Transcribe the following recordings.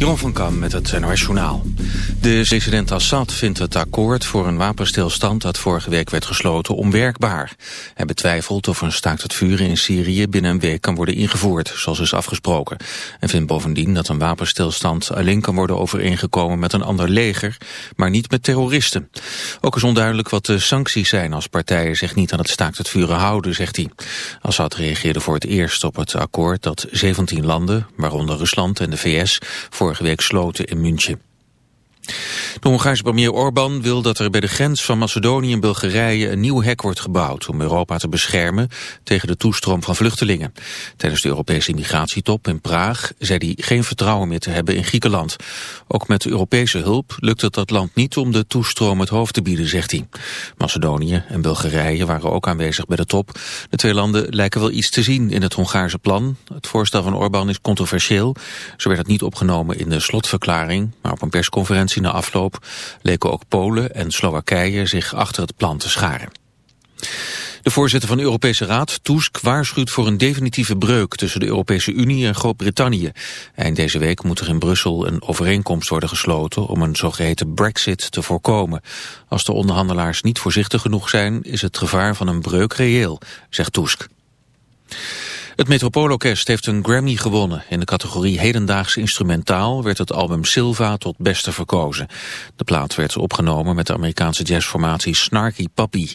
Jeroen van Kam met het NOS Journaal. De president Assad vindt het akkoord voor een wapenstilstand dat vorige week werd gesloten onwerkbaar. Hij betwijfelt of een staakt het vuren in Syrië binnen een week kan worden ingevoerd, zoals is afgesproken. En vindt bovendien dat een wapenstilstand alleen kan worden overeengekomen met een ander leger, maar niet met terroristen. Ook is onduidelijk wat de sancties zijn als partijen zich niet aan het staakt het vuren houden, zegt hij. Assad reageerde voor het eerst op het akkoord dat 17 landen, waaronder Rusland en de VS, vorige week sloten in München. De Hongaarse premier Orbán wil dat er bij de grens van Macedonië en Bulgarije een nieuw hek wordt gebouwd om Europa te beschermen tegen de toestroom van vluchtelingen. Tijdens de Europese immigratietop in Praag zei hij geen vertrouwen meer te hebben in Griekenland. Ook met Europese hulp lukt het dat land niet om de toestroom het hoofd te bieden, zegt hij. Macedonië en Bulgarije waren ook aanwezig bij de top. De twee landen lijken wel iets te zien in het Hongaarse plan. Het voorstel van Orbán is controversieel. Zo werd het niet opgenomen in de slotverklaring, maar op een persconferentie na afloop leken ook Polen en Slowakije zich achter het plan te scharen. De voorzitter van de Europese Raad, Tusk, waarschuwt voor een definitieve breuk tussen de Europese Unie en Groot-Brittannië. Eind deze week moet er in Brussel een overeenkomst worden gesloten om een zogeheten brexit te voorkomen. Als de onderhandelaars niet voorzichtig genoeg zijn, is het gevaar van een breuk reëel, zegt Tusk. Het Metropoolorkest heeft een Grammy gewonnen. In de categorie Hedendaags Instrumentaal werd het album Silva tot beste verkozen. De plaat werd opgenomen met de Amerikaanse jazzformatie Snarky Puppy.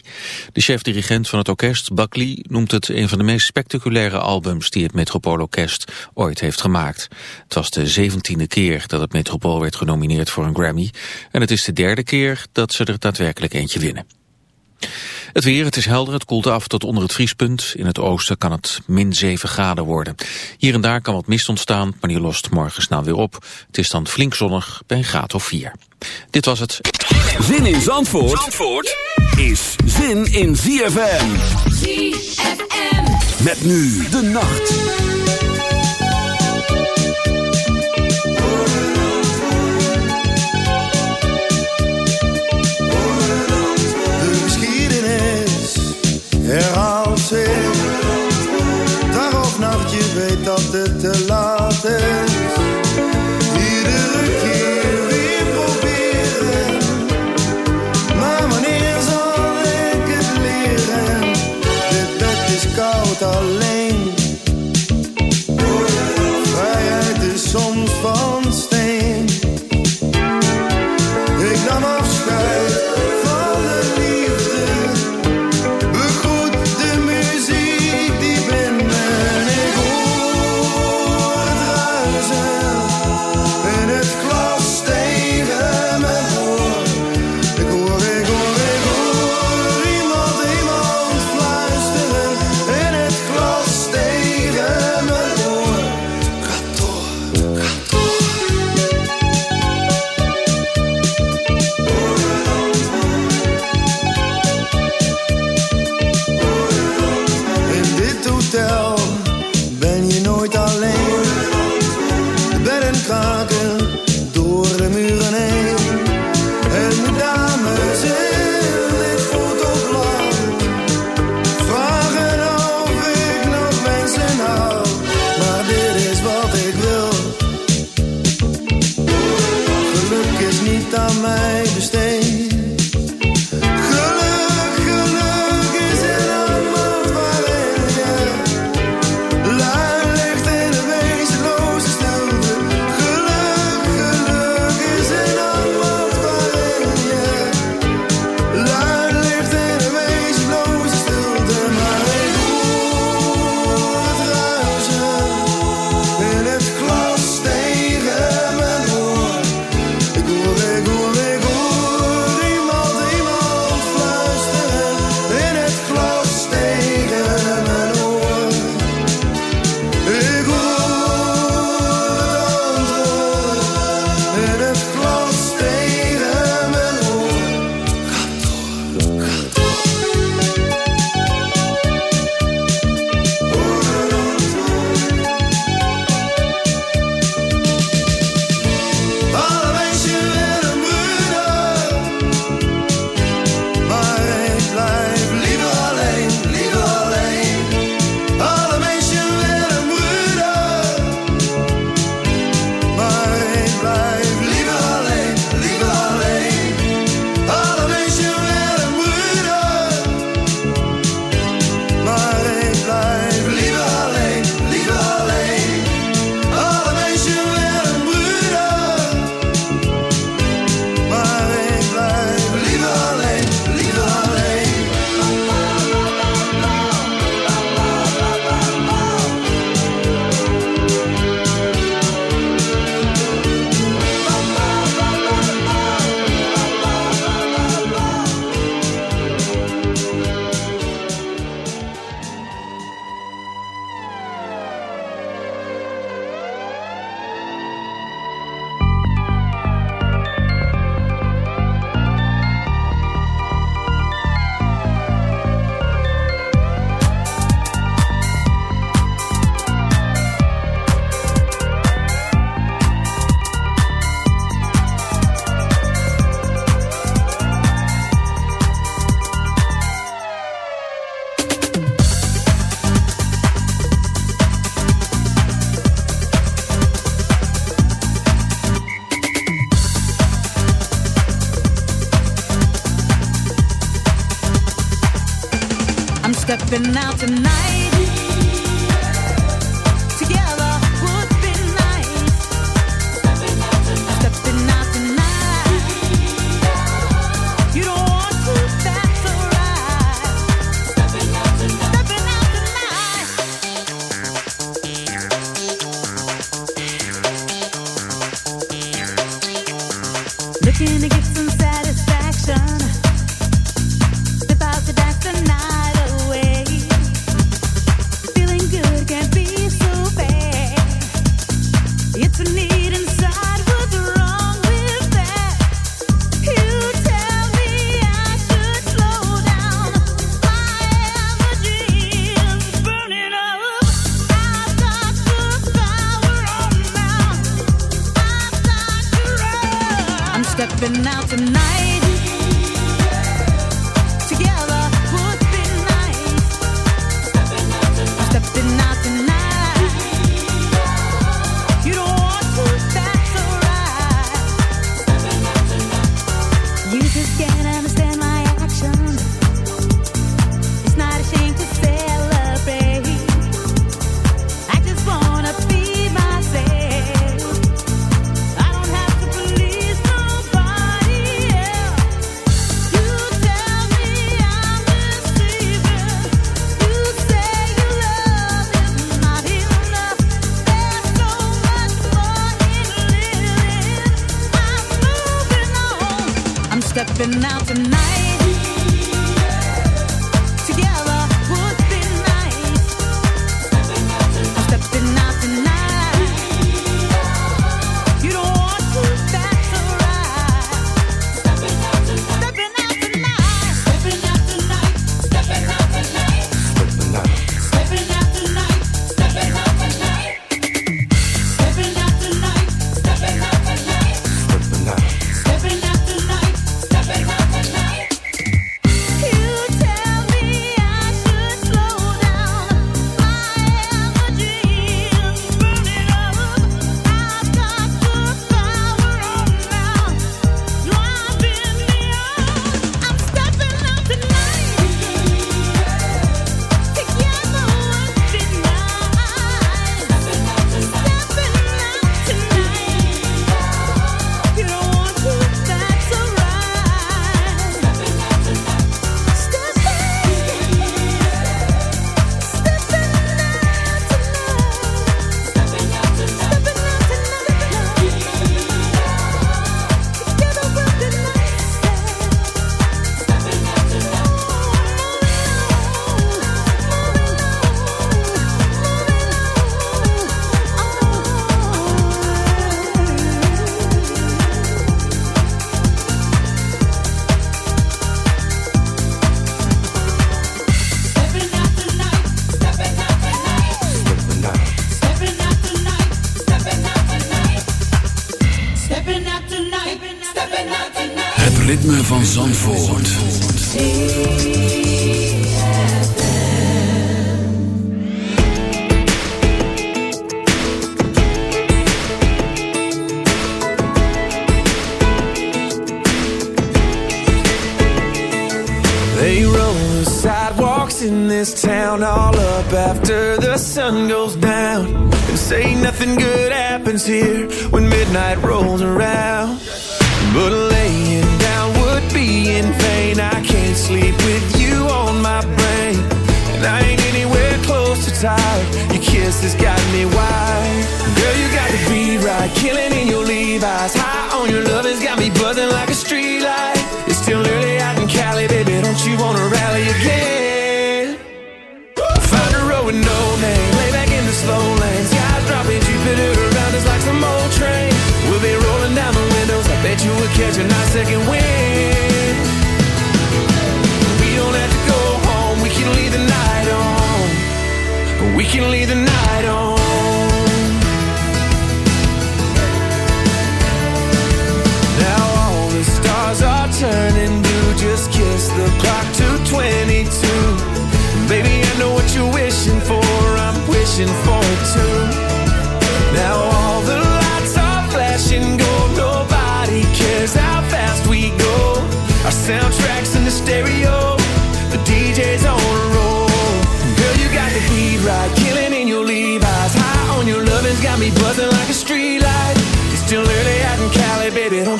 De chef-dirigent van het orkest, Buckley, noemt het een van de meest spectaculaire albums die het Metropoolorkest ooit heeft gemaakt. Het was de zeventiende keer dat het Metropool werd genomineerd voor een Grammy. En het is de derde keer dat ze er daadwerkelijk eentje winnen. Het weer, het is helder, het koelt af tot onder het vriespunt. In het oosten kan het min 7 graden worden. Hier en daar kan wat mist ontstaan, maar die lost morgen snel weer op. Het is dan flink zonnig bij een graad of 4. Dit was het. Zin in Zandvoort, Zandvoort is zin in ZFM. ZFM. Met nu de nacht.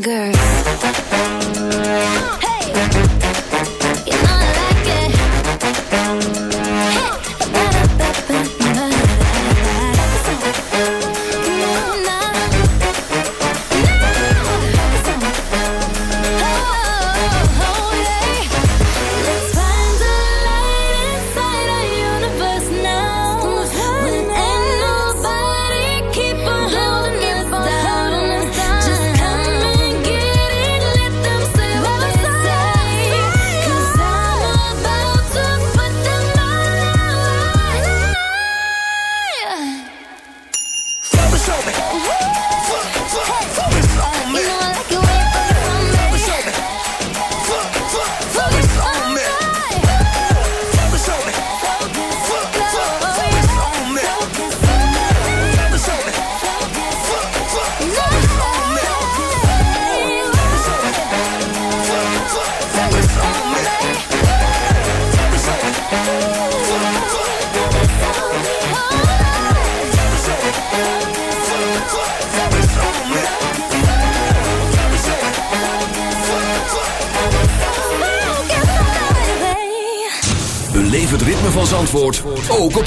Girl.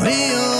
real